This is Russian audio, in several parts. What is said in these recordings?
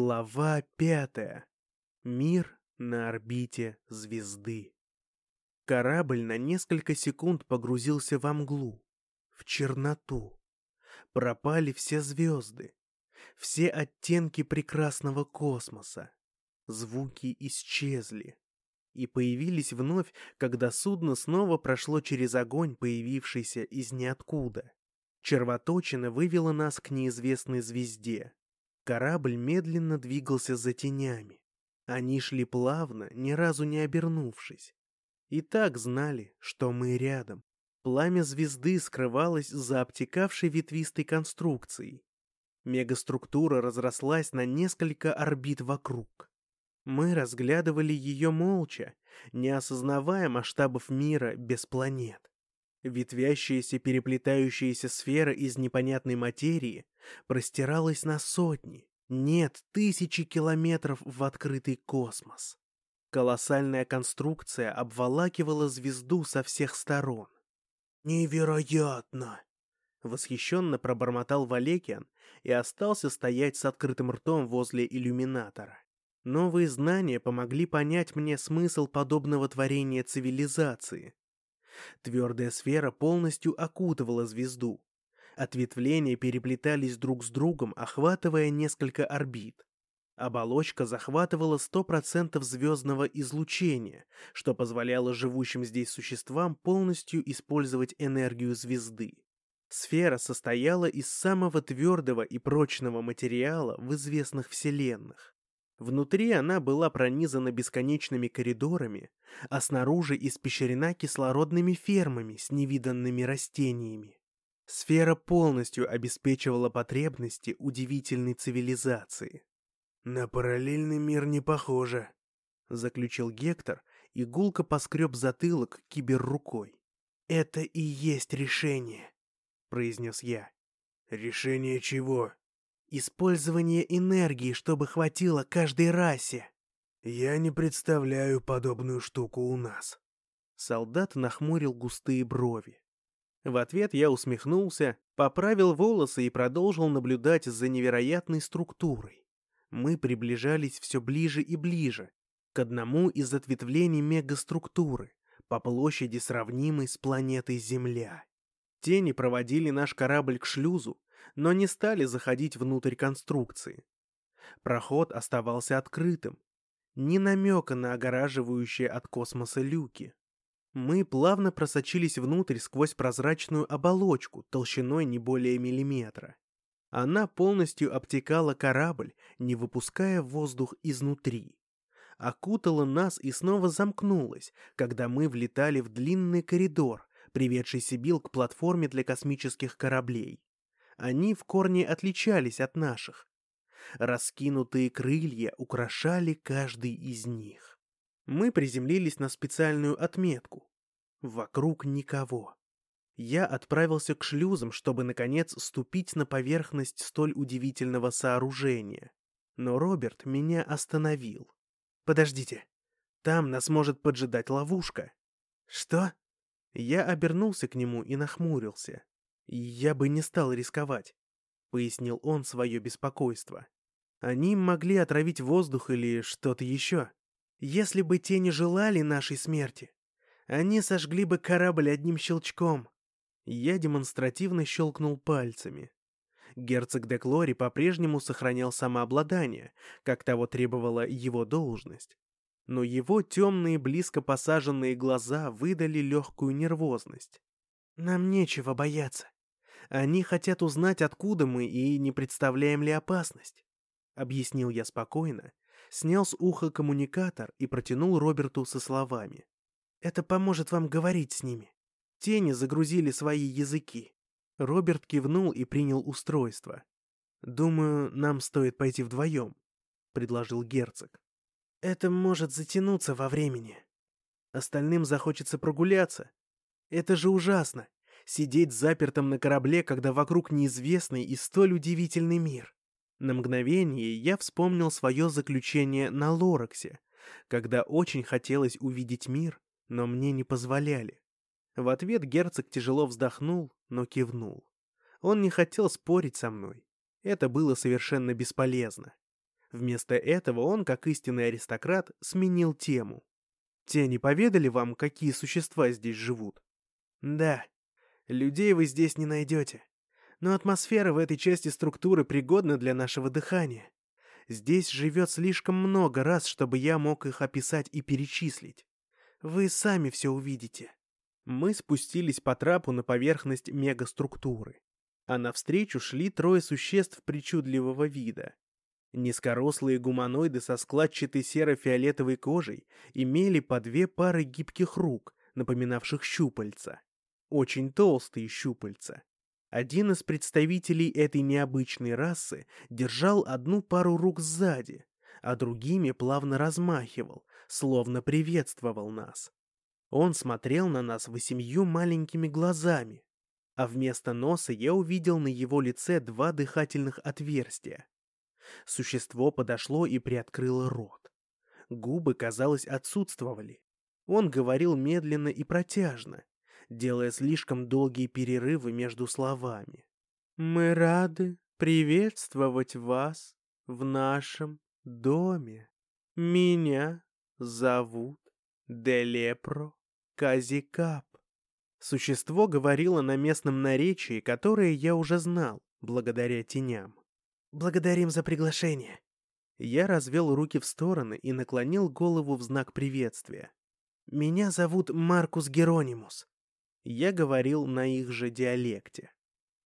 Глава пятая. Мир на орбите звезды. Корабль на несколько секунд погрузился во мглу, в черноту. Пропали все звезды, все оттенки прекрасного космоса. Звуки исчезли и появились вновь, когда судно снова прошло через огонь, появившийся из ниоткуда. Червоточина вывела нас к неизвестной звезде. Корабль медленно двигался за тенями. Они шли плавно, ни разу не обернувшись. И так знали, что мы рядом. Пламя звезды скрывалось за обтекавшей ветвистой конструкцией. Мегаструктура разрослась на несколько орбит вокруг. Мы разглядывали ее молча, не осознавая масштабов мира без планет. Ветвящаяся переплетающаяся сфера из непонятной материи простиралась на сотни, нет, тысячи километров в открытый космос. Колоссальная конструкция обволакивала звезду со всех сторон. «Невероятно!» Восхищенно пробормотал Валекиан и остался стоять с открытым ртом возле иллюминатора. Новые знания помогли понять мне смысл подобного творения цивилизации, Твердая сфера полностью окутывала звезду. Ответвления переплетались друг с другом, охватывая несколько орбит. Оболочка захватывала 100% звездного излучения, что позволяло живущим здесь существам полностью использовать энергию звезды. Сфера состояла из самого твердого и прочного материала в известных вселенных. Внутри она была пронизана бесконечными коридорами, а снаружи испещрена кислородными фермами с невиданными растениями. Сфера полностью обеспечивала потребности удивительной цивилизации. «На параллельный мир не похоже», — заключил Гектор и гулко поскреб затылок киберрукой. «Это и есть решение», — произнес я. «Решение чего?» Использование энергии, чтобы хватило каждой расе. Я не представляю подобную штуку у нас. Солдат нахмурил густые брови. В ответ я усмехнулся, поправил волосы и продолжил наблюдать за невероятной структурой. Мы приближались все ближе и ближе к одному из ответвлений мегаструктуры, по площади сравнимой с планетой Земля. Тени проводили наш корабль к шлюзу, но не стали заходить внутрь конструкции. Проход оставался открытым, ни намека на огораживающие от космоса люки. Мы плавно просочились внутрь сквозь прозрачную оболочку толщиной не более миллиметра. Она полностью обтекала корабль, не выпуская воздух изнутри. Окутала нас и снова замкнулась, когда мы влетали в длинный коридор, приведший Сибил к платформе для космических кораблей. Они в корне отличались от наших. Раскинутые крылья украшали каждый из них. Мы приземлились на специальную отметку. Вокруг никого. Я отправился к шлюзам, чтобы, наконец, ступить на поверхность столь удивительного сооружения. Но Роберт меня остановил. «Подождите, там нас может поджидать ловушка». «Что?» Я обернулся к нему и нахмурился. «Я бы не стал рисковать», — пояснил он свое беспокойство. «Они могли отравить воздух или что-то еще. Если бы те не желали нашей смерти, они сожгли бы корабль одним щелчком». Я демонстративно щелкнул пальцами. Герцог де Клори по-прежнему сохранял самообладание, как того требовала его должность. Но его темные, близко посаженные глаза выдали легкую нервозность. «Нам нечего бояться. Они хотят узнать, откуда мы и не представляем ли опасность. Объяснил я спокойно, снял с уха коммуникатор и протянул Роберту со словами. Это поможет вам говорить с ними. Тени загрузили свои языки. Роберт кивнул и принял устройство. «Думаю, нам стоит пойти вдвоем», — предложил герцог. «Это может затянуться во времени. Остальным захочется прогуляться. Это же ужасно сидеть запертым на корабле, когда вокруг неизвестный и столь удивительный мир. На мгновение я вспомнил свое заключение на Лораксе, когда очень хотелось увидеть мир, но мне не позволяли. В ответ герцог тяжело вздохнул, но кивнул. Он не хотел спорить со мной. Это было совершенно бесполезно. Вместо этого он, как истинный аристократ, сменил тему. Те не поведали вам, какие существа здесь живут? Да. Людей вы здесь не найдете. Но атмосфера в этой части структуры пригодна для нашего дыхания. Здесь живет слишком много раз, чтобы я мог их описать и перечислить. Вы сами все увидите. Мы спустились по трапу на поверхность мегаструктуры. А навстречу шли трое существ причудливого вида. Низкорослые гуманоиды со складчатой серо-фиолетовой кожей имели по две пары гибких рук, напоминавших щупальца. Очень толстые щупальца. Один из представителей этой необычной расы держал одну пару рук сзади, а другими плавно размахивал, словно приветствовал нас. Он смотрел на нас восемью маленькими глазами, а вместо носа я увидел на его лице два дыхательных отверстия. Существо подошло и приоткрыло рот. Губы, казалось, отсутствовали. Он говорил медленно и протяжно, делая слишком долгие перерывы между словами. «Мы рады приветствовать вас в нашем доме. Меня зовут Делепро Казикап». Существо говорило на местном наречии, которое я уже знал, благодаря теням. «Благодарим за приглашение». Я развел руки в стороны и наклонил голову в знак приветствия. «Меня зовут Маркус Геронимус». Я говорил на их же диалекте.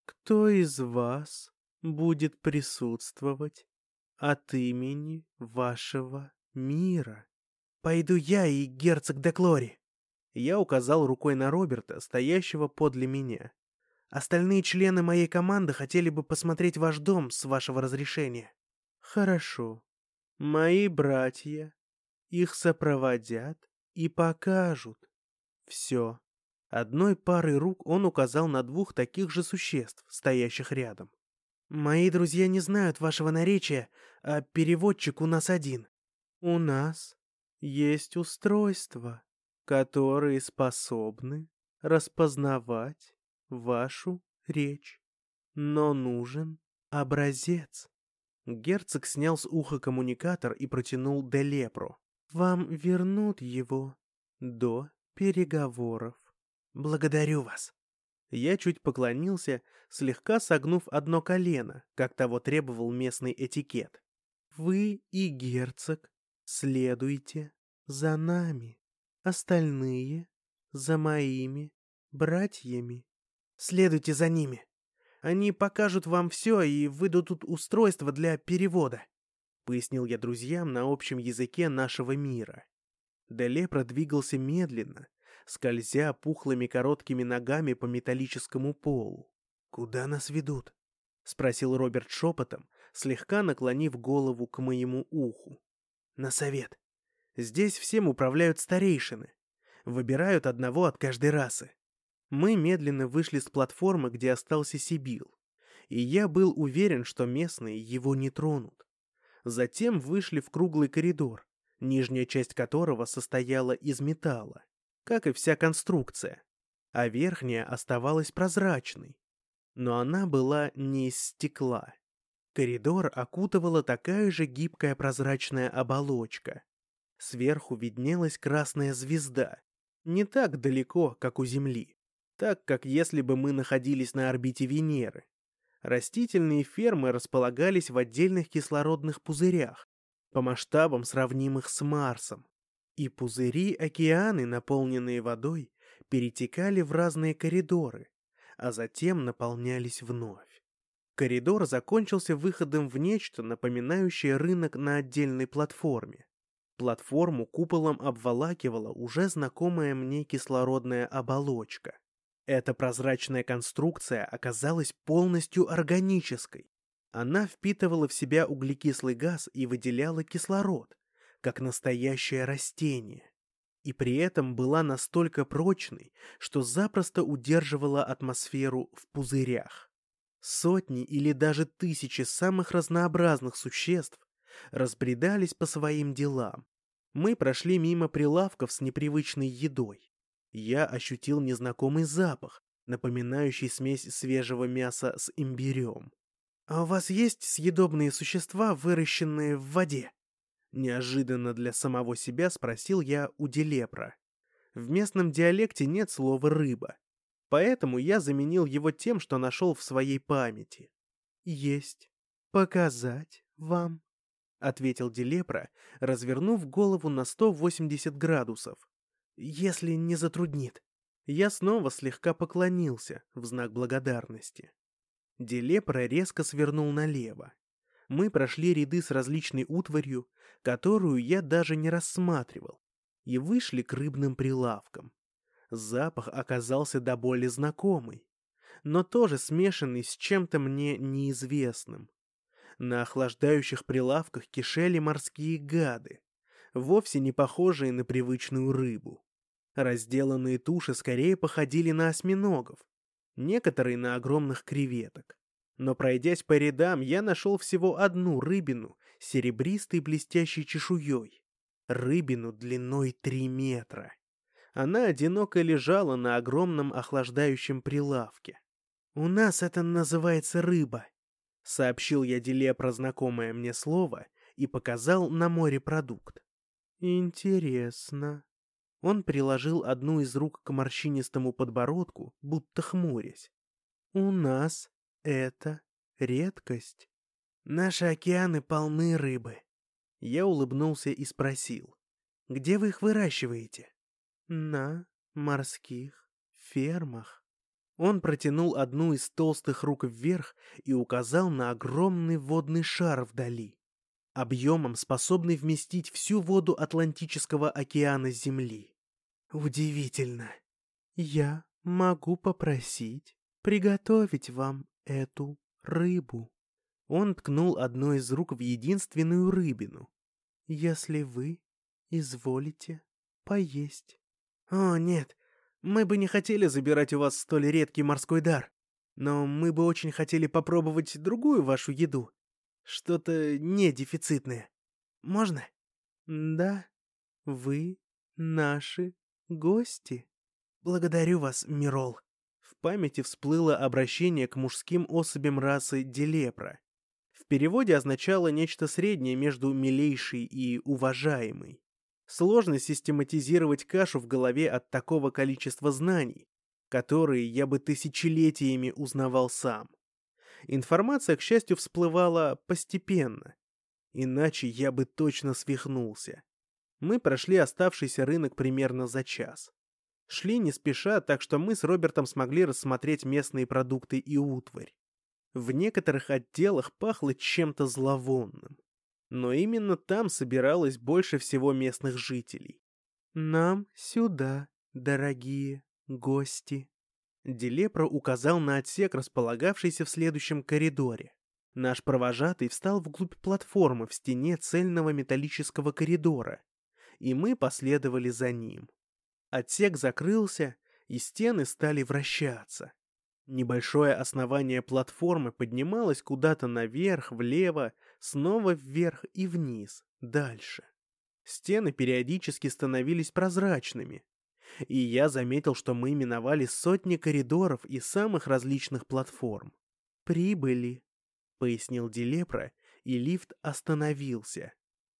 «Кто из вас будет присутствовать от имени вашего мира?» «Пойду я и герцог Деклори». Я указал рукой на Роберта, стоящего подле меня. Остальные члены моей команды хотели бы посмотреть ваш дом с вашего разрешения. Хорошо. Мои братья их сопроводят и покажут. Все. Одной парой рук он указал на двух таких же существ, стоящих рядом. Мои друзья не знают вашего наречия, а переводчик у нас один. У нас есть устройства, которые способны распознавать вашу речь. Но нужен образец. Герцог снял с уха коммуникатор и протянул Делепру. Вам вернут его до переговоров. Благодарю вас. Я чуть поклонился, слегка согнув одно колено, как того требовал местный этикет. Вы и герцог следуйте за нами. Остальные — за моими братьями. Следуйте за ними. Они покажут вам все и выдадут устройство для перевода», — пояснил я друзьям на общем языке нашего мира. Деле продвигался медленно, скользя пухлыми короткими ногами по металлическому полу. «Куда нас ведут?» — спросил Роберт шепотом, слегка наклонив голову к моему уху. «На совет. Здесь всем управляют старейшины. Выбирают одного от каждой расы. Мы медленно вышли с платформы, где остался Сибил, и я был уверен, что местные его не тронут. Затем вышли в круглый коридор, нижняя часть которого состояла из металла, как и вся конструкция, а верхняя оставалась прозрачной. Но она была не из стекла. Коридор окутывала такая же гибкая прозрачная оболочка. Сверху виднелась красная звезда, не так далеко, как у Земли так как если бы мы находились на орбите Венеры. Растительные фермы располагались в отдельных кислородных пузырях, по масштабам сравнимых с Марсом. И пузыри-океаны, наполненные водой, перетекали в разные коридоры, а затем наполнялись вновь. Коридор закончился выходом в нечто, напоминающее рынок на отдельной платформе. Платформу куполом обволакивала уже знакомая мне кислородная оболочка. Эта прозрачная конструкция оказалась полностью органической. Она впитывала в себя углекислый газ и выделяла кислород, как настоящее растение. И при этом была настолько прочной, что запросто удерживала атмосферу в пузырях. Сотни или даже тысячи самых разнообразных существ разбредались по своим делам. Мы прошли мимо прилавков с непривычной едой. Я ощутил незнакомый запах, напоминающий смесь свежего мяса с имбирем. «А у вас есть съедобные существа, выращенные в воде?» Неожиданно для самого себя спросил я у Делепра. В местном диалекте нет слова «рыба», поэтому я заменил его тем, что нашел в своей памяти. «Есть. Показать вам?» — ответил Делепра, развернув голову на 180 градусов. «Если не затруднит». Я снова слегка поклонился в знак благодарности. Делепра резко свернул налево. Мы прошли ряды с различной утварью, которую я даже не рассматривал, и вышли к рыбным прилавкам. Запах оказался до боли знакомый, но тоже смешанный с чем-то мне неизвестным. На охлаждающих прилавках кишели морские гады, вовсе не похожие на привычную рыбу. Разделанные туши скорее походили на осьминогов, некоторые на огромных креветок. Но пройдясь по рядам, я нашел всего одну рыбину с серебристой блестящей чешуей. Рыбину длиной три метра. Она одиноко лежала на огромном охлаждающем прилавке. «У нас это называется рыба», — сообщил я Деле про знакомое мне слово и показал на море продукт. «Интересно», он приложил одну из рук к морщинистому подбородку, будто хмурясь. «У нас это редкость. Наши океаны полны рыбы». Я улыбнулся и спросил. «Где вы их выращиваете?» «На морских фермах». Он протянул одну из толстых рук вверх и указал на огромный водный шар вдали объемом способный вместить всю воду Атлантического океана Земли. Удивительно. Я могу попросить приготовить вам эту рыбу. Он ткнул одной из рук в единственную рыбину. Если вы изволите поесть. О, нет, мы бы не хотели забирать у вас столь редкий морской дар, но мы бы очень хотели попробовать другую вашу еду. Что-то не дефицитное. Можно? Да, вы наши гости. Благодарю вас, Мирол. В памяти всплыло обращение к мужским особям расы Делепра. В переводе означало нечто среднее между «милейший» и «уважаемый». Сложно систематизировать кашу в голове от такого количества знаний, которые я бы тысячелетиями узнавал сам. Информация, к счастью, всплывала постепенно. Иначе я бы точно свихнулся. Мы прошли оставшийся рынок примерно за час. Шли не спеша, так что мы с Робертом смогли рассмотреть местные продукты и утварь. В некоторых отделах пахло чем-то зловонным. Но именно там собиралось больше всего местных жителей. «Нам сюда, дорогие гости». Делепро указал на отсек, располагавшийся в следующем коридоре. Наш провожатый встал вглубь платформы в стене цельного металлического коридора и мы последовали за ним. Отсек закрылся, и стены стали вращаться. Небольшое основание платформы поднималось куда-то наверх, влево, снова вверх и вниз, дальше. Стены периодически становились прозрачными, и я заметил, что мы миновали сотни коридоров и самых различных платформ. «Прибыли», — пояснил Делепра, и лифт остановился.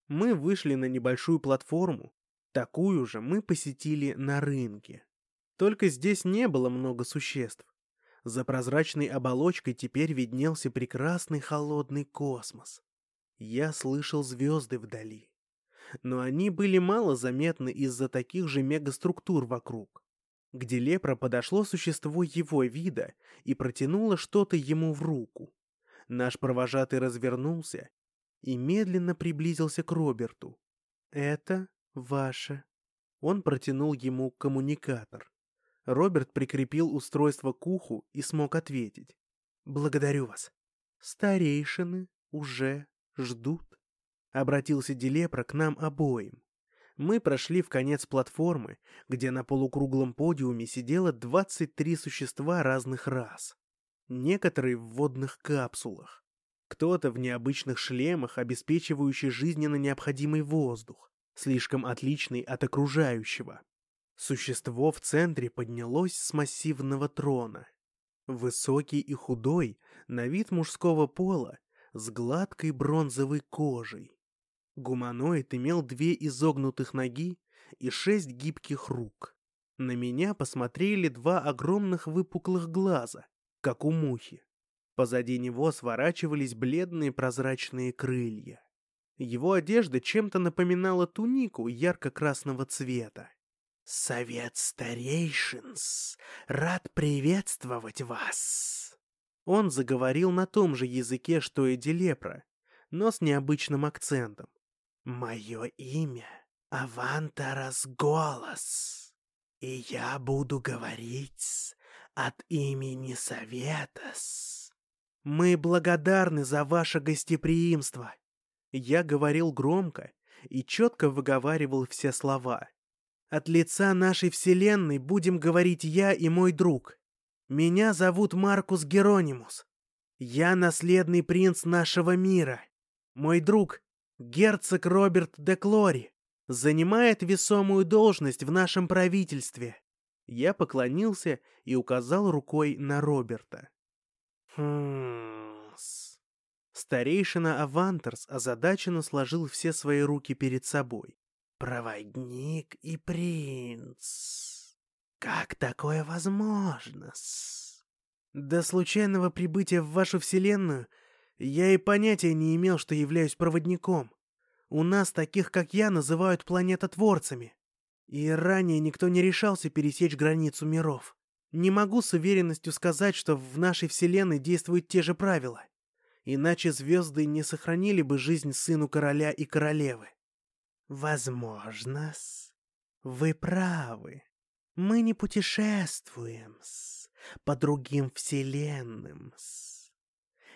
Мы вышли на небольшую платформу. Такую же мы посетили на рынке. Только здесь не было много существ. За прозрачной оболочкой теперь виднелся прекрасный холодный космос. Я слышал звезды вдали. Но они были мало заметны из-за таких же мегаструктур вокруг. К Делепро подошло существо его вида и протянуло что-то ему в руку. Наш провожатый развернулся и медленно приблизился к Роберту. «Это ваше». Он протянул ему коммуникатор. Роберт прикрепил устройство к уху и смог ответить. «Благодарю вас. Старейшины уже ждут». Обратился Делепра к нам обоим. Мы прошли в конец платформы, где на полукруглом подиуме сидело 23 существа разных рас. Некоторые в водных капсулах, кто-то в необычных шлемах, обеспечивающий жизненно необходимый воздух, слишком отличный от окружающего. Существо в центре поднялось с массивного трона. Высокий и худой, на вид мужского пола, с гладкой бронзовой кожей. Гуманоид имел две изогнутых ноги и шесть гибких рук. На меня посмотрели два огромных выпуклых глаза, как у мухи. Позади него сворачивались бледные прозрачные крылья. Его одежда чем-то напоминала тунику ярко-красного цвета. «Совет старейшинс рад приветствовать вас!» Он заговорил на том же языке, что и Делепра, но с необычным акцентом. «Мое имя — Авантарас Голос, и я буду говорить от имени Советас. Мы благодарны за ваше гостеприимство!» Я говорил громко и четко выговаривал все слова. От лица нашей вселенной будем говорить я и мой друг. Меня зовут Маркус Геронимус. Я наследный принц нашего мира. Мой друг, герцог Роберт де Клори, занимает весомую должность в нашем правительстве. Я поклонился и указал рукой на Роберта. Хм... Старейшина Авантерс озадаченно сложил все свои руки перед собой. «Проводник и принц. Как такое возможно -с? До случайного прибытия в вашу вселенную я и понятия не имел, что являюсь проводником. У нас таких, как я, называют планетотворцами. И ранее никто не решался пересечь границу миров. Не могу с уверенностью сказать, что в нашей вселенной действуют те же правила иначе звезды не сохранили бы жизнь сыну короля и королевы. Возможно, вы правы. Мы не путешествуем по другим вселенным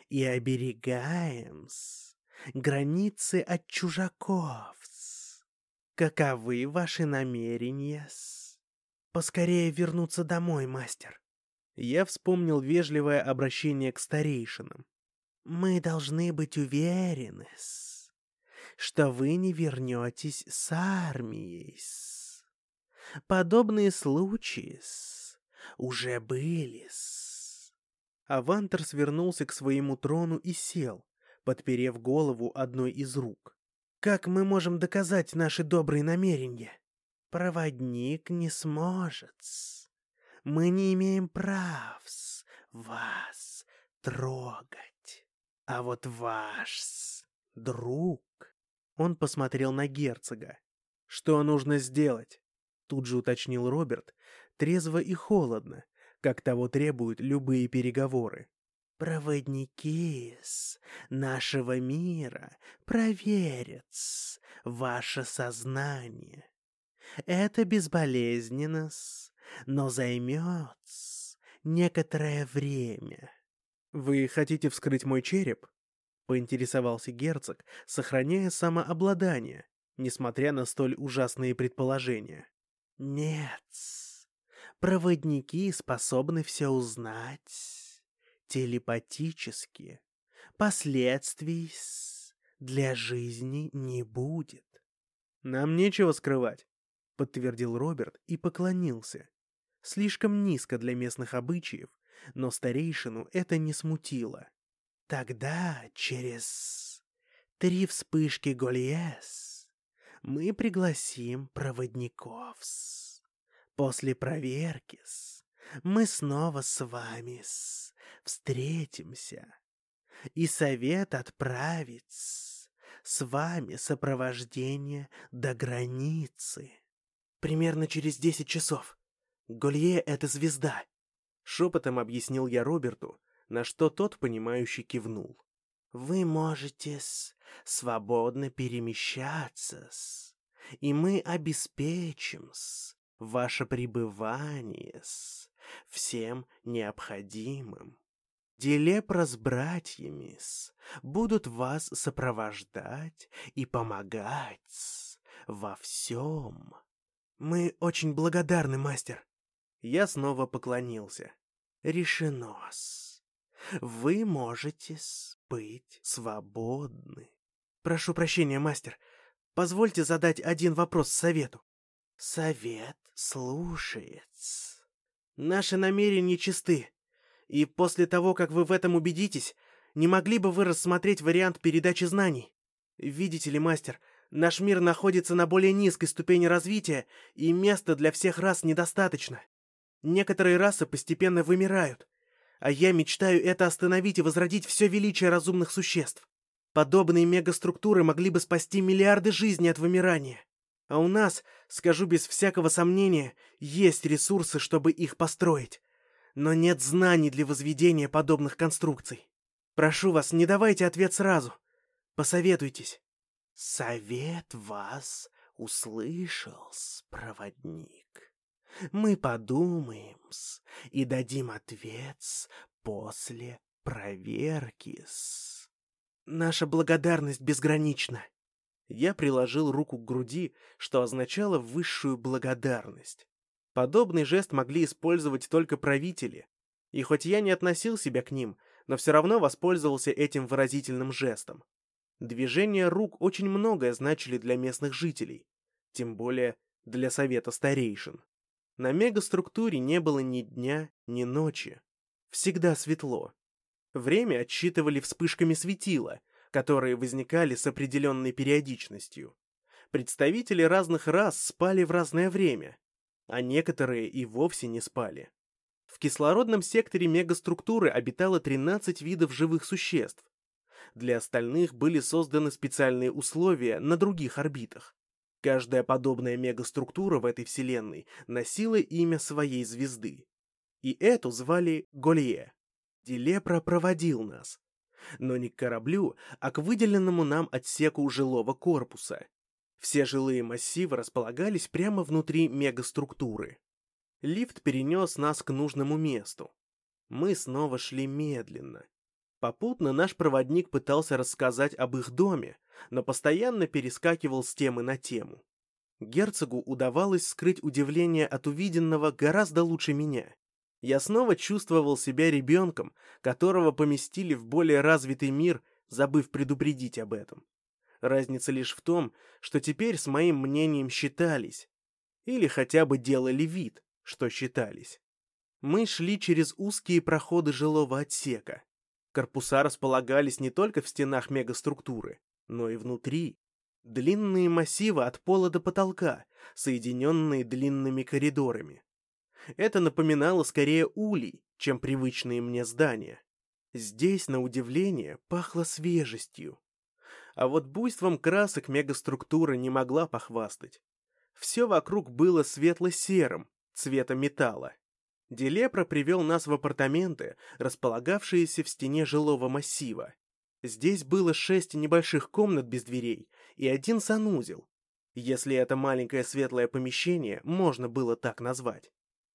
и оберегаем границы от чужаков. Каковы ваши намерения? Поскорее вернуться домой, мастер. Я вспомнил вежливое обращение к старейшинам. Мы должны быть уверены, что вы не вернетесь с армией. Подобные случаи уже были. Авантер свернулся к своему трону и сел, подперев голову одной из рук. «Как мы можем доказать наши добрые намерения? Проводник не сможет. Мы не имеем прав вас трогать. А вот ваш друг... Он посмотрел на герцога. «Что нужно сделать?» Тут же уточнил Роберт, трезво и холодно, как того требуют любые переговоры. «Проводники нашего мира проверят ваше сознание. Это безболезненно, но займет некоторое время. «Вы хотите вскрыть мой череп?» — поинтересовался герцог, сохраняя самообладание, несмотря на столь ужасные предположения. «Нет, проводники способны все узнать. Телепатически. Последствий для жизни не будет». «Нам нечего скрывать», — подтвердил Роберт и поклонился. Слишком низко для местных обычаев, но старейшину это не смутило. Тогда через три вспышки Гольес мы пригласим проводников. После проверки мы снова с вами встретимся, и совет отправит с вами сопровождение до границы. Примерно через десять часов. Голье — это звезда, Шепотом объяснил я Роберту, на что тот, понимающий, кивнул. «Вы можете свободно перемещаться, и мы обеспечим ваше пребывание всем необходимым. Делепра с братьями будут вас сопровождать и помогать во всем. Мы очень благодарны, мастер. Я снова поклонился. Решено-с. Вы можете быть свободны. Прошу прощения, мастер. Позвольте задать один вопрос совету. Совет слушает. Наши намерения чисты. И после того, как вы в этом убедитесь, не могли бы вы рассмотреть вариант передачи знаний? Видите ли, мастер, наш мир находится на более низкой ступени развития, и места для всех рас недостаточно. Некоторые расы постепенно вымирают, а я мечтаю это остановить и возродить все величие разумных существ. Подобные мегаструктуры могли бы спасти миллиарды жизней от вымирания. А у нас, скажу без всякого сомнения, есть ресурсы, чтобы их построить. Но нет знаний для возведения подобных конструкций. Прошу вас, не давайте ответ сразу. Посоветуйтесь. Совет вас услышал, проводник. Мы подумаем-с и дадим ответ после проверки-с. Наша благодарность безгранична. Я приложил руку к груди, что означало высшую благодарность. Подобный жест могли использовать только правители. И хоть я не относил себя к ним, но все равно воспользовался этим выразительным жестом. Движения рук очень многое значили для местных жителей, тем более для Совета Старейшин. На мегаструктуре не было ни дня, ни ночи. Всегда светло. Время отсчитывали вспышками светила, которые возникали с определенной периодичностью. Представители разных рас спали в разное время, а некоторые и вовсе не спали. В кислородном секторе мегаструктуры обитало 13 видов живых существ. Для остальных были созданы специальные условия на других орбитах. Каждая подобная мегаструктура в этой вселенной носила имя своей звезды. И эту звали Голье. Дилепра проводил нас, но не к кораблю, а к выделенному нам отсеку жилого корпуса. Все жилые массивы располагались прямо внутри мегаструктуры. Лифт перенес нас к нужному месту. Мы снова шли медленно. Попутно наш проводник пытался рассказать об их доме, но постоянно перескакивал с темы на тему. Герцогу удавалось скрыть удивление от увиденного гораздо лучше меня. Я снова чувствовал себя ребенком, которого поместили в более развитый мир, забыв предупредить об этом. Разница лишь в том, что теперь с моим мнением считались. Или хотя бы делали вид, что считались. Мы шли через узкие проходы жилого отсека. Корпуса располагались не только в стенах мегаструктуры, но и внутри. Длинные массивы от пола до потолка, соединенные длинными коридорами. Это напоминало скорее улей, чем привычные мне здания. Здесь, на удивление, пахло свежестью. А вот буйством красок мегаструктура не могла похвастать. Все вокруг было светло-серым, цвета металла. Делепра привел нас в апартаменты, располагавшиеся в стене жилого массива. Здесь было шесть небольших комнат без дверей и один санузел, если это маленькое светлое помещение можно было так назвать.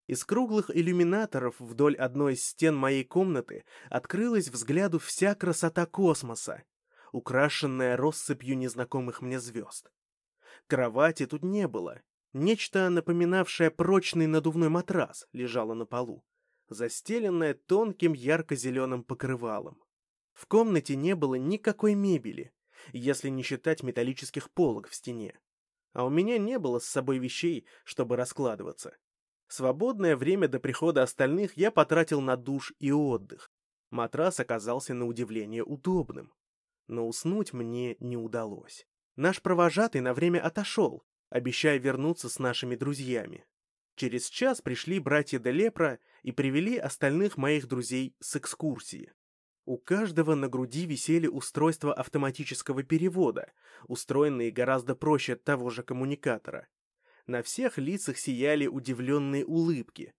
Из круглых иллюминаторов вдоль одной из стен моей комнаты открылась взгляду вся красота космоса, украшенная россыпью незнакомых мне звезд. Кровати тут не было. Нечто, напоминавшее прочный надувной матрас, лежало на полу, застеленное тонким ярко-зеленым покрывалом. В комнате не было никакой мебели, если не считать металлических полок в стене. А у меня не было с собой вещей, чтобы раскладываться. Свободное время до прихода остальных я потратил на душ и отдых. Матрас оказался на удивление удобным. Но уснуть мне не удалось. Наш провожатый на время отошел, обещая вернуться с нашими друзьями. Через час пришли братья Делепра и привели остальных моих друзей с экскурсии. У каждого на груди висели устройства автоматического перевода, устроенные гораздо проще того же коммуникатора. На всех лицах сияли удивленные улыбки,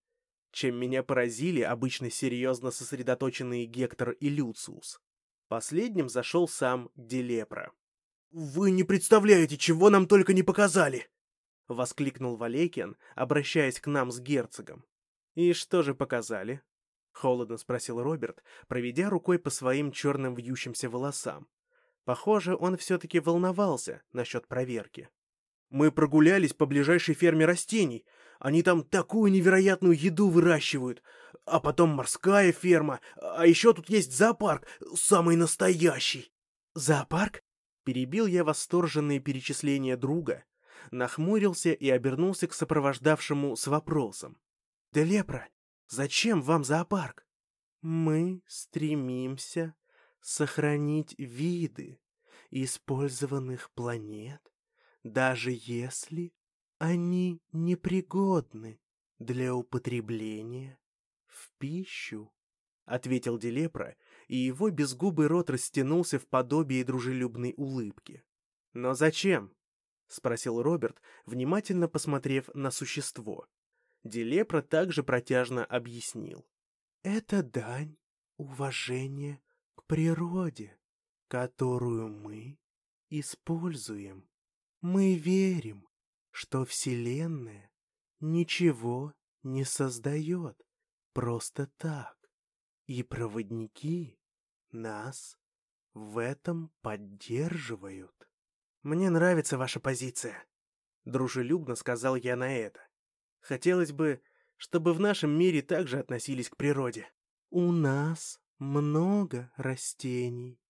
чем меня поразили обычно серьезно сосредоточенные Гектор и Люциус. Последним зашел сам Делепра. «Вы не представляете, чего нам только не показали!» — воскликнул Валекиан, обращаясь к нам с герцогом. «И что же показали?» — холодно спросил Роберт, проведя рукой по своим черным вьющимся волосам. Похоже, он все-таки волновался насчет проверки. Мы прогулялись по ближайшей ферме растений. Они там такую невероятную еду выращивают. А потом морская ферма. А еще тут есть зоопарк, самый настоящий. Зоопарк? Перебил я восторженные перечисления друга, нахмурился и обернулся к сопровождавшему с вопросом. «Делепра, зачем вам зоопарк?» Мы стремимся сохранить виды использованных планет, даже если они непригодны для употребления в пищу, — ответил Делепра, и его безгубый рот растянулся в подобие дружелюбной улыбки. «Но зачем?» — спросил Роберт, внимательно посмотрев на существо. Делепра также протяжно объяснил. «Это дань уважения к природе, которую мы используем. Мы верим, что Вселенная ничего не создает просто так, и проводники нас в этом поддерживают. «Мне нравится ваша позиция», — дружелюбно сказал я на это. «Хотелось бы, чтобы в нашем мире также относились к природе». «У нас много растений.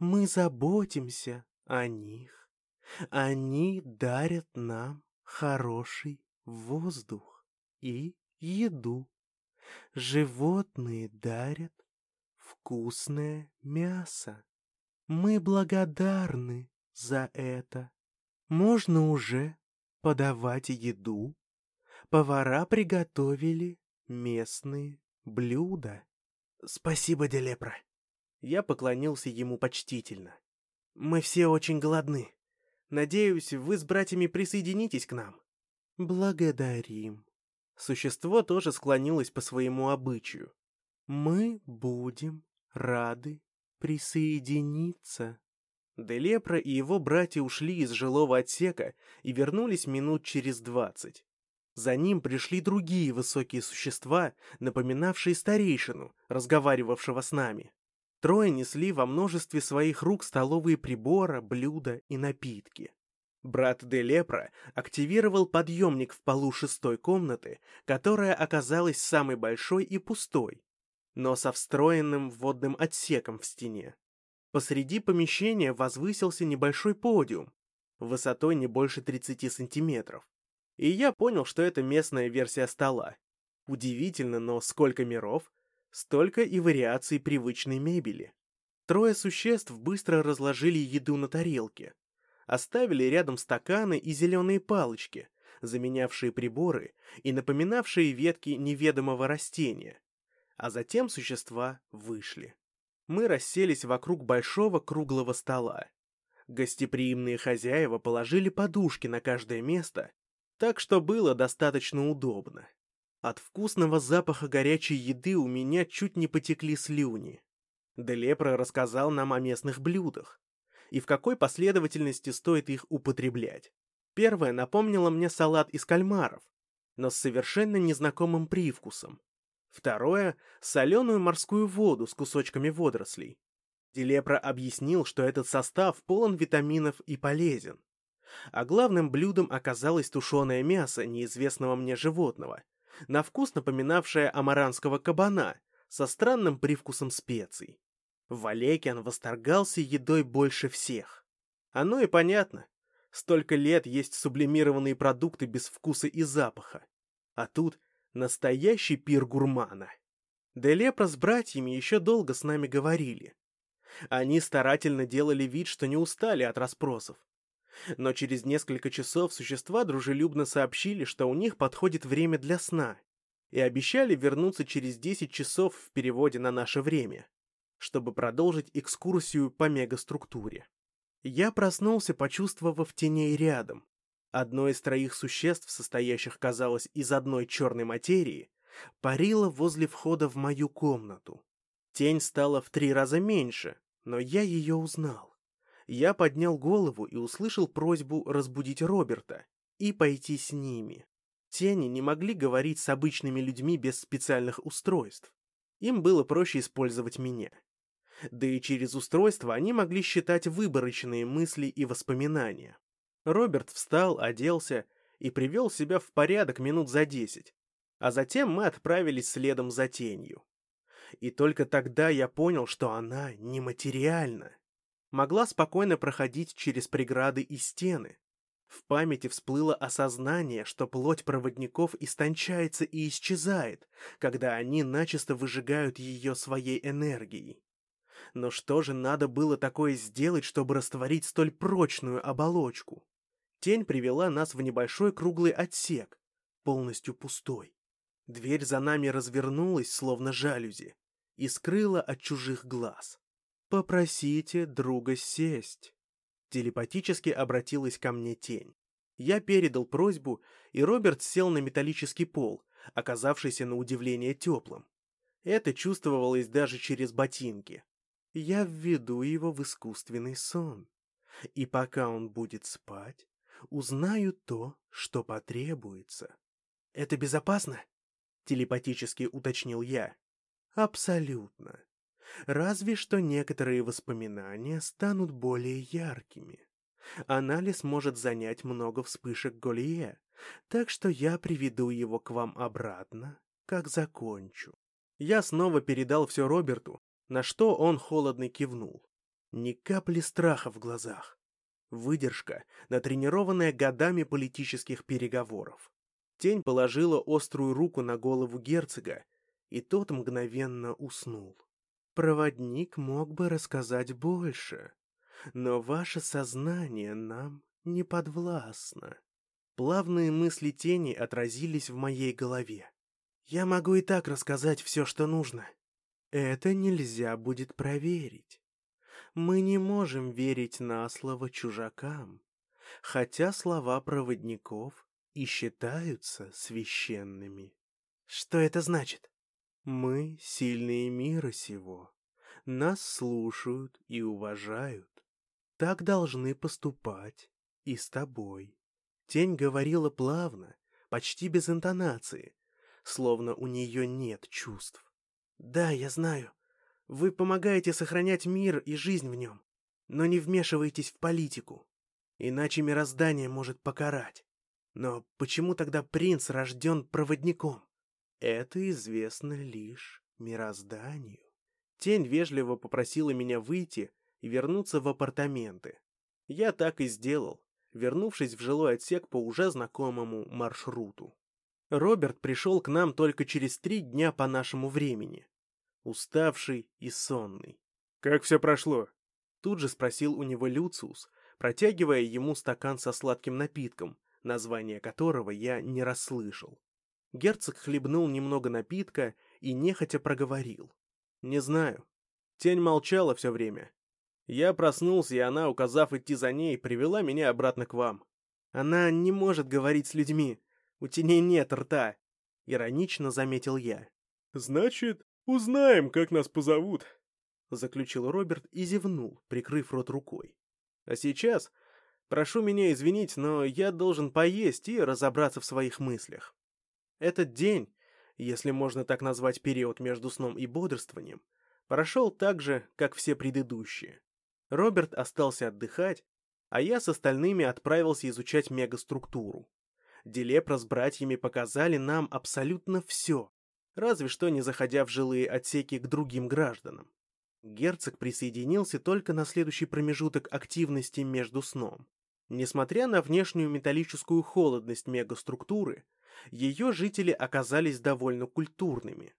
Мы заботимся о них. Они дарят нам хороший воздух и еду. Животные дарят вкусное мясо. Мы благодарны за это. Можно уже подавать еду. Повара приготовили местные блюда. Спасибо, Делепра. Я поклонился ему почтительно. Мы все очень голодны. Надеюсь, вы с братьями присоединитесь к нам. Благодарим. Существо тоже склонилось по своему обычаю. Мы будем рады присоединиться. Делепра и его братья ушли из жилого отсека и вернулись минут через двадцать. За ним пришли другие высокие существа, напоминавшие старейшину, разговаривавшего с нами. Трое несли во множестве своих рук столовые приборы, блюда и напитки. Брат Делепра активировал подъемник в полу шестой комнаты, которая оказалась самой большой и пустой, но со встроенным водным отсеком в стене. Посреди помещения возвысился небольшой подиум, высотой не больше 30 сантиметров. И я понял, что это местная версия стола. Удивительно, но сколько миров, столько и вариаций привычной мебели. Трое существ быстро разложили еду на тарелке. Оставили рядом стаканы и зеленые палочки, заменявшие приборы и напоминавшие ветки неведомого растения. А затем существа вышли мы расселись вокруг большого круглого стола. Гостеприимные хозяева положили подушки на каждое место, так что было достаточно удобно. От вкусного запаха горячей еды у меня чуть не потекли слюни. Делепра рассказал нам о местных блюдах и в какой последовательности стоит их употреблять. Первое напомнило мне салат из кальмаров, но с совершенно незнакомым привкусом. Второе — соленую морскую воду с кусочками водорослей. Делепра объяснил, что этот состав полон витаминов и полезен. А главным блюдом оказалось тушеное мясо неизвестного мне животного, на вкус напоминавшее амаранского кабана, со странным привкусом специй. Валекиан восторгался едой больше всех. Оно и понятно. Столько лет есть сублимированные продукты без вкуса и запаха. А тут Настоящий пир гурмана. Делепра с братьями еще долго с нами говорили. Они старательно делали вид, что не устали от расспросов. Но через несколько часов существа дружелюбно сообщили, что у них подходит время для сна, и обещали вернуться через 10 часов в переводе на наше время, чтобы продолжить экскурсию по мегаструктуре. Я проснулся, почувствовав теней рядом, Одно из троих существ, состоящих, казалось, из одной черной материи, парило возле входа в мою комнату. Тень стала в три раза меньше, но я ее узнал. Я поднял голову и услышал просьбу разбудить Роберта и пойти с ними. Тени не могли говорить с обычными людьми без специальных устройств. Им было проще использовать меня. Да и через устройство они могли считать выборочные мысли и воспоминания. Роберт встал, оделся и привел себя в порядок минут за десять, а затем мы отправились следом за тенью. И только тогда я понял, что она нематериальна. Могла спокойно проходить через преграды и стены, В памяти всплыло осознание, что плоть проводников истончается и исчезает, когда они начисто выжигают ее своей энергией. Но что же надо было такое сделать, чтобы растворить столь прочную оболочку? Тень привела нас в небольшой круглый отсек, полностью пустой. Дверь за нами развернулась, словно жалюзи, и скрыла от чужих глаз. «Попросите друга сесть». Телепатически обратилась ко мне тень. Я передал просьбу, и Роберт сел на металлический пол, оказавшийся на удивление теплым. Это чувствовалось даже через ботинки. Я введу его в искусственный сон. И пока он будет спать, узнаю то, что потребуется. «Это безопасно?» — телепатически уточнил я. «Абсолютно. Разве что некоторые воспоминания станут более яркими. Анализ может занять много вспышек Голье, так что я приведу его к вам обратно, как закончу». Я снова передал все Роберту, на что он холодно кивнул. Ни капли страха в глазах. Выдержка, натренированная годами политических переговоров. Тень положила острую руку на голову герцога, и тот мгновенно уснул. Проводник мог бы рассказать больше, но ваше сознание нам не подвластно. Плавные мысли тени отразились в моей голове. Я могу и так рассказать все, что нужно. Это нельзя будет проверить. Мы не можем верить на слово чужакам, хотя слова проводников и считаются священными. Что это значит? Мы сильные мира сего. Нас слушают и уважают. Так должны поступать и с тобой. Тень говорила плавно, почти без интонации, словно у нее нет чувств. Да, я знаю. Вы помогаете сохранять мир и жизнь в нем, но не вмешивайтесь в политику, иначе мироздание может покарать. Но почему тогда принц рожден проводником? Это известно лишь мирозданию. Тень вежливо попросила меня выйти и вернуться в апартаменты. Я так и сделал, вернувшись в жилой отсек по уже знакомому маршруту. Роберт пришел к нам только через три дня по нашему времени. Уставший и сонный. «Как все прошло?» Тут же спросил у него Люциус, протягивая ему стакан со сладким напитком, название которого я не расслышал. Герцог хлебнул немного напитка и нехотя проговорил. «Не знаю». Тень молчала все время. Я проснулся, и она, указав идти за ней, привела меня обратно к вам. Она не может говорить с людьми. У теней нет рта. Иронично заметил я. «Значит, узнаем, как нас позовут», — заключил Роберт и зевнул, прикрыв рот рукой. «А сейчас Прошу меня извинить, но я должен поесть и разобраться в своих мыслях. Этот день, если можно так назвать период между сном и бодрствованием, прошел так же, как все предыдущие. Роберт остался отдыхать, а я с остальными отправился изучать мегаструктуру. Делепра с братьями показали нам абсолютно все, разве что не заходя в жилые отсеки к другим гражданам. Герцог присоединился только на следующий промежуток активности между сном. Несмотря на внешнюю металлическую холодность мегаструктуры, ее жители оказались довольно культурными.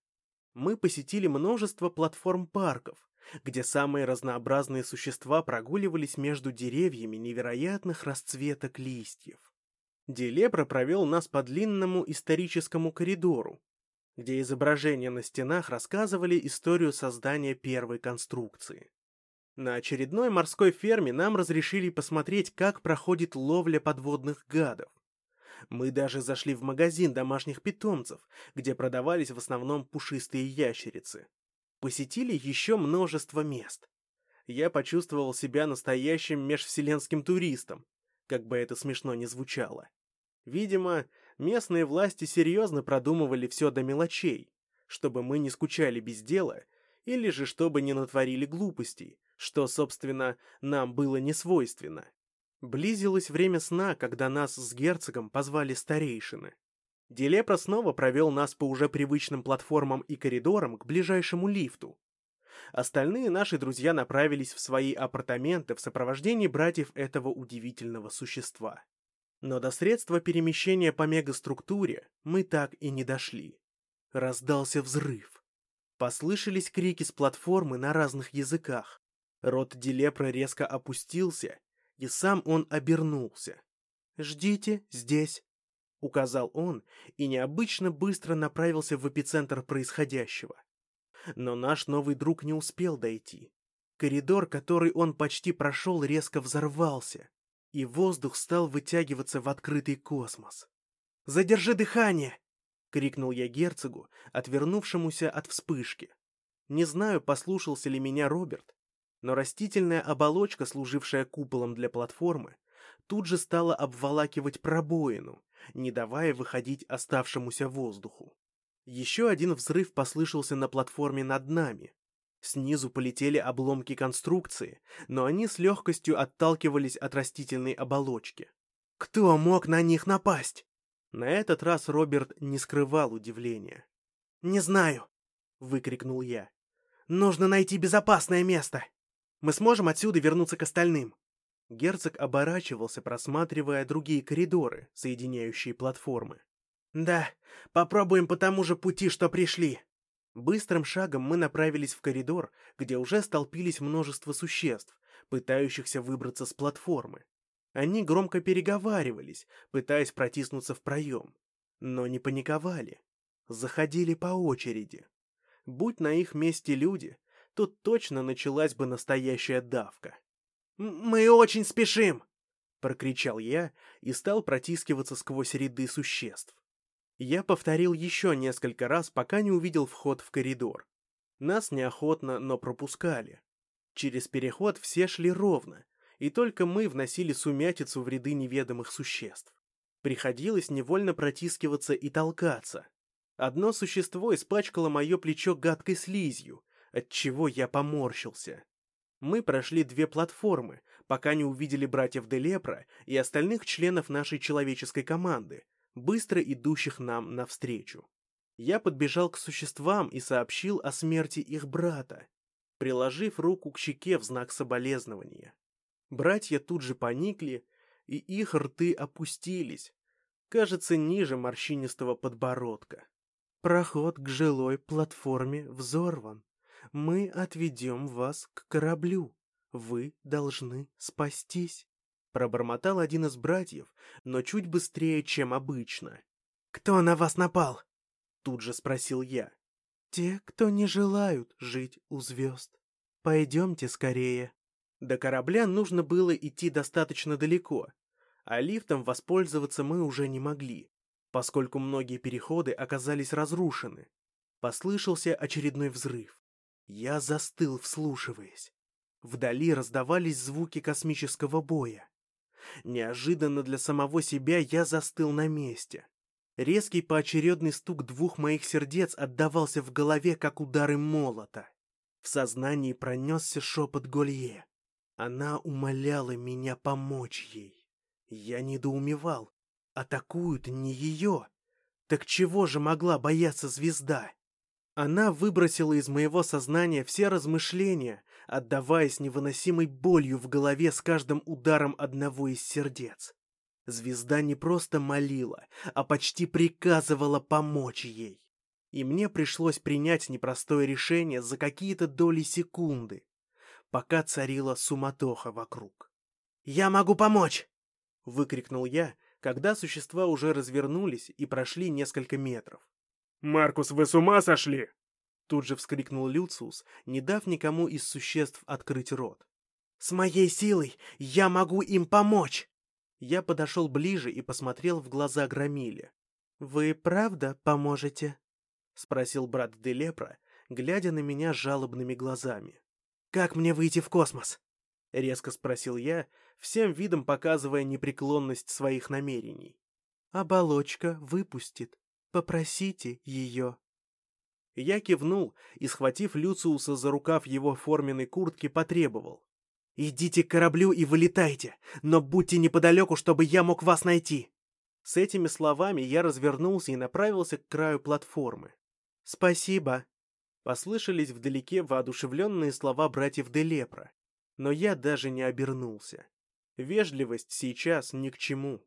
Мы посетили множество платформ-парков, где самые разнообразные существа прогуливались между деревьями невероятных расцветок листьев. Делебра провел нас по длинному историческому коридору, где изображения на стенах рассказывали историю создания первой конструкции. На очередной морской ферме нам разрешили посмотреть, как проходит ловля подводных гадов. Мы даже зашли в магазин домашних питомцев, где продавались в основном пушистые ящерицы. Посетили еще множество мест. Я почувствовал себя настоящим межвселенским туристом, как бы это смешно ни звучало. Видимо, местные власти серьезно продумывали все до мелочей, чтобы мы не скучали без дела, или же чтобы не натворили глупостей, что, собственно, нам было не свойственно. Близилось время сна, когда нас с герцогом позвали старейшины. Делепра снова провел нас по уже привычным платформам и коридорам к ближайшему лифту. Остальные наши друзья направились в свои апартаменты в сопровождении братьев этого удивительного существа. Но до средства перемещения по мегаструктуре мы так и не дошли. Раздался взрыв. Послышались крики с платформы на разных языках. Рот Дилепра резко опустился, и сам он обернулся. «Ждите здесь», — указал он, и необычно быстро направился в эпицентр происходящего. Но наш новый друг не успел дойти. Коридор, который он почти прошел, резко взорвался, и воздух стал вытягиваться в открытый космос. «Задержи дыхание!» — крикнул я герцогу, отвернувшемуся от вспышки. Не знаю, послушался ли меня Роберт, но растительная оболочка, служившая куполом для платформы, тут же стала обволакивать пробоину, не давая выходить оставшемуся воздуху. Еще один взрыв послышался на платформе над нами. Снизу полетели обломки конструкции, но они с легкостью отталкивались от растительной оболочки. «Кто мог на них напасть?» На этот раз Роберт не скрывал удивления. «Не знаю!» — выкрикнул я. «Нужно найти безопасное место! Мы сможем отсюда вернуться к остальным!» Герцог оборачивался, просматривая другие коридоры, соединяющие платформы. «Да, попробуем по тому же пути, что пришли». Быстрым шагом мы направились в коридор, где уже столпились множество существ, пытающихся выбраться с платформы. Они громко переговаривались, пытаясь протиснуться в проем. Но не паниковали. Заходили по очереди. Будь на их месте люди, тут точно началась бы настоящая давка. «Мы очень спешим!» — прокричал я и стал протискиваться сквозь ряды существ. Я повторил еще несколько раз, пока не увидел вход в коридор. Нас неохотно, но пропускали. Через переход все шли ровно, и только мы вносили сумятицу в ряды неведомых существ. Приходилось невольно протискиваться и толкаться. Одно существо испачкало мое плечо гадкой слизью, от чего я поморщился. Мы прошли две платформы, пока не увидели братьев Делепра и остальных членов нашей человеческой команды, быстро идущих нам навстречу. Я подбежал к существам и сообщил о смерти их брата, приложив руку к щеке в знак соболезнования. Братья тут же поникли, и их рты опустились, кажется, ниже морщинистого подбородка. Проход к жилой платформе взорван. Мы отведем вас к кораблю. Вы должны спастись пробормотал один из братьев, но чуть быстрее, чем обычно. «Кто на вас напал?» Тут же спросил я. «Те, кто не желают жить у звезд. Пойдемте скорее». До корабля нужно было идти достаточно далеко, а лифтом воспользоваться мы уже не могли, поскольку многие переходы оказались разрушены. Послышался очередной взрыв. Я застыл, вслушиваясь. Вдали раздавались звуки космического боя. Неожиданно для самого себя я застыл на месте. Резкий поочередный стук двух моих сердец отдавался в голове, как удары молота. В сознании пронесся шепот Голье. Она умоляла меня помочь ей. Я недоумевал. Атакуют не ее. Так чего же могла бояться звезда? Она выбросила из моего сознания все размышления, отдаваясь невыносимой болью в голове с каждым ударом одного из сердец. Звезда не просто молила, а почти приказывала помочь ей. И мне пришлось принять непростое решение за какие-то доли секунды, пока царила суматоха вокруг. «Я могу помочь!» — выкрикнул я, когда существа уже развернулись и прошли несколько метров. «Маркус, вы с ума сошли?» Тут же вскрикнул Люциус, не дав никому из существ открыть рот. «С моей силой я могу им помочь!» Я подошел ближе и посмотрел в глаза Громиле. «Вы правда поможете?» — спросил брат Делепра, глядя на меня жалобными глазами. «Как мне выйти в космос?» — резко спросил я, всем видом показывая непреклонность своих намерений. «Оболочка выпустит. Попросите ее». Я кивнул и, схватив Люциуса за рукав его форменной куртки, потребовал. «Идите к кораблю и вылетайте, но будьте неподалеку, чтобы я мог вас найти!» С этими словами я развернулся и направился к краю платформы. «Спасибо!» Послышались вдалеке воодушевленные слова братьев Делепра, но я даже не обернулся. Вежливость сейчас ни к чему.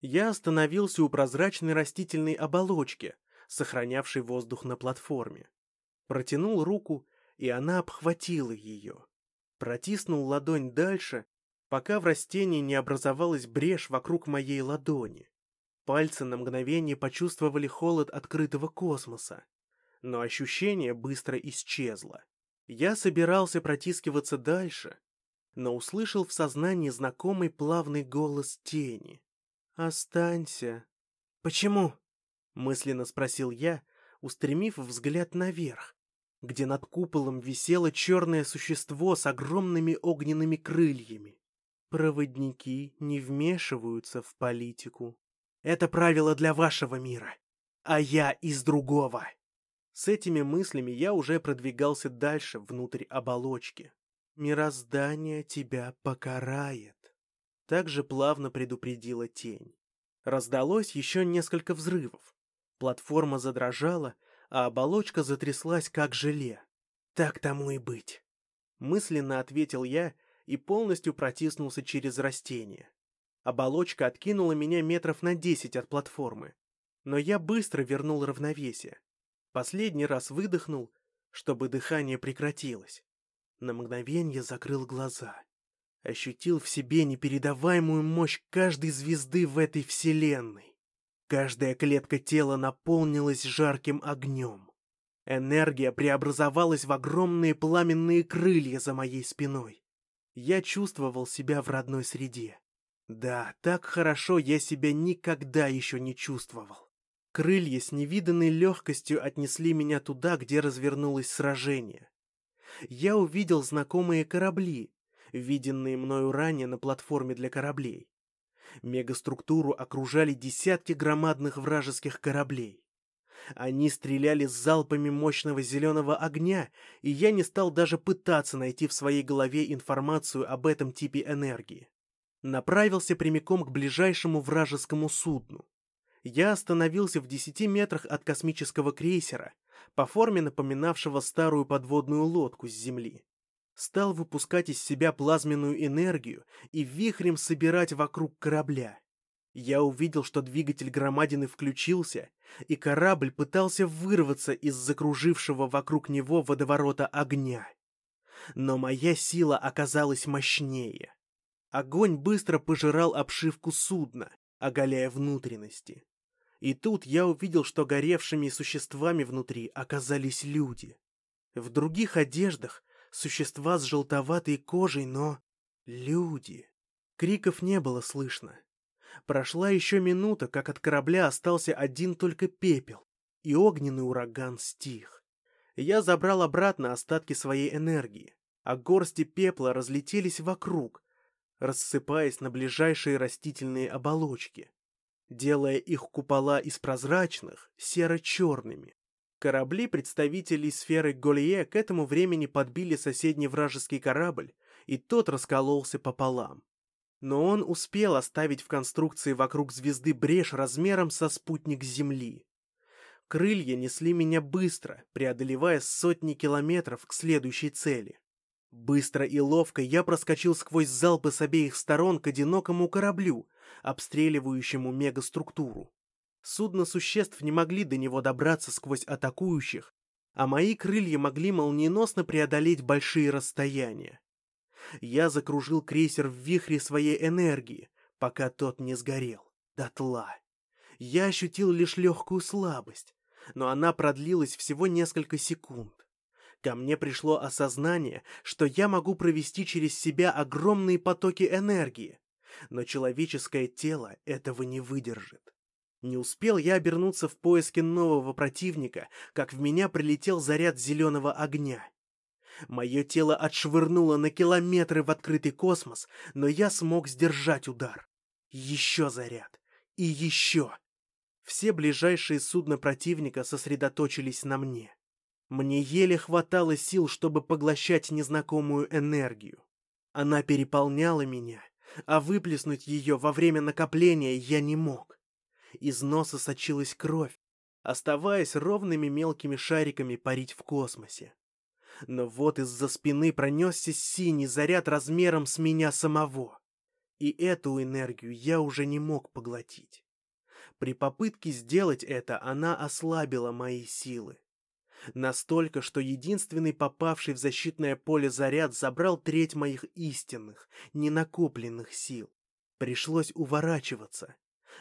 Я остановился у прозрачной растительной оболочки, сохранявшей воздух на платформе. Протянул руку, и она обхватила ее. Протиснул ладонь дальше, пока в растении не образовалась брешь вокруг моей ладони. Пальцы на мгновение почувствовали холод открытого космоса, но ощущение быстро исчезло. Я собирался протискиваться дальше, но услышал в сознании знакомый плавный голос тени. «Останься». «Почему?» — мысленно спросил я, устремив взгляд наверх, где над куполом висело черное существо с огромными огненными крыльями. Проводники не вмешиваются в политику. Это правило для вашего мира, а я из другого. С этими мыслями я уже продвигался дальше, внутрь оболочки. Мироздание тебя покарает. Так же плавно предупредила тень. Раздалось еще несколько взрывов. Платформа задрожала, а оболочка затряслась, как желе. Так тому и быть. Мысленно ответил я и полностью протиснулся через растение. Оболочка откинула меня метров на десять от платформы. Но я быстро вернул равновесие. Последний раз выдохнул, чтобы дыхание прекратилось. На мгновение закрыл глаза. Ощутил в себе непередаваемую мощь каждой звезды в этой вселенной. Каждая клетка тела наполнилась жарким огнем. Энергия преобразовалась в огромные пламенные крылья за моей спиной. Я чувствовал себя в родной среде. Да, так хорошо я себя никогда еще не чувствовал. Крылья с невиданной легкостью отнесли меня туда, где развернулось сражение. Я увидел знакомые корабли, виденные мною ранее на платформе для кораблей. Мегаструктуру окружали десятки громадных вражеских кораблей. Они стреляли с залпами мощного зеленого огня, и я не стал даже пытаться найти в своей голове информацию об этом типе энергии направился прямиком к ближайшему вражескому судну. Я остановился в десяти метрах от космического крейсера, по форме напоминавшего старую подводную лодку с Земли. Стал выпускать из себя плазменную энергию и вихрем собирать вокруг корабля. Я увидел, что двигатель громадины включился, и корабль пытался вырваться из закружившего вокруг него водоворота огня. Но моя сила оказалась мощнее. Огонь быстро пожирал обшивку судна, оголяя внутренности. И тут я увидел, что горевшими существами внутри оказались люди. В других одеждах существа с желтоватой кожей, но... люди. Криков не было слышно. Прошла еще минута, как от корабля остался один только пепел, и огненный ураган стих. Я забрал обратно остатки своей энергии, а горсти пепла разлетелись вокруг, рассыпаясь на ближайшие растительные оболочки, делая их купола из прозрачных серо-черными. Корабли представителей сферы Голье к этому времени подбили соседний вражеский корабль, и тот раскололся пополам. Но он успел оставить в конструкции вокруг звезды брешь размером со спутник Земли. Крылья несли меня быстро, преодолевая сотни километров к следующей цели. Быстро и ловко я проскочил сквозь залпы с обеих сторон к одинокому кораблю, обстреливающему мегаструктуру. Судно существ не могли до него добраться сквозь атакующих, а мои крылья могли молниеносно преодолеть большие расстояния. Я закружил крейсер в вихре своей энергии, пока тот не сгорел, дотла. Я ощутил лишь легкую слабость, но она продлилась всего несколько секунд. Ко мне пришло осознание, что я могу провести через себя огромные потоки энергии, но человеческое тело этого не выдержит. Не успел я обернуться в поиске нового противника, как в меня прилетел заряд зеленого огня. Мое тело отшвырнуло на километры в открытый космос, но я смог сдержать удар. Еще заряд. И еще. Все ближайшие судна противника сосредоточились на мне. Мне еле хватало сил, чтобы поглощать незнакомую энергию. Она переполняла меня, а выплеснуть ее во время накопления я не мог. Из носа сочилась кровь, оставаясь ровными мелкими шариками парить в космосе. Но вот из-за спины пронесся синий заряд размером с меня самого. И эту энергию я уже не мог поглотить. При попытке сделать это она ослабила мои силы. Настолько, что единственный попавший в защитное поле заряд забрал треть моих истинных, ненакопленных сил. Пришлось уворачиваться,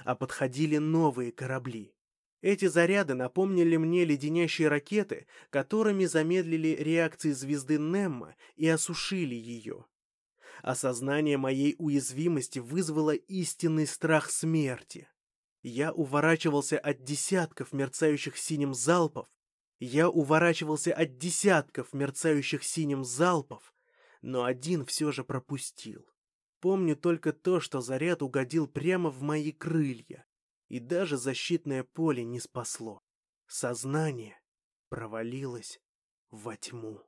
а подходили новые корабли. Эти заряды напомнили мне леденящие ракеты, которыми замедлили реакции звезды Немма и осушили ее. Осознание моей уязвимости вызвало истинный страх смерти. Я уворачивался от десятков мерцающих синим залпов, я уворачивался от десятков мерцающих синим залпов, но один все же пропустил. Помню только то, что заряд угодил прямо в мои крылья, и даже защитное поле не спасло. Сознание провалилось во тьму.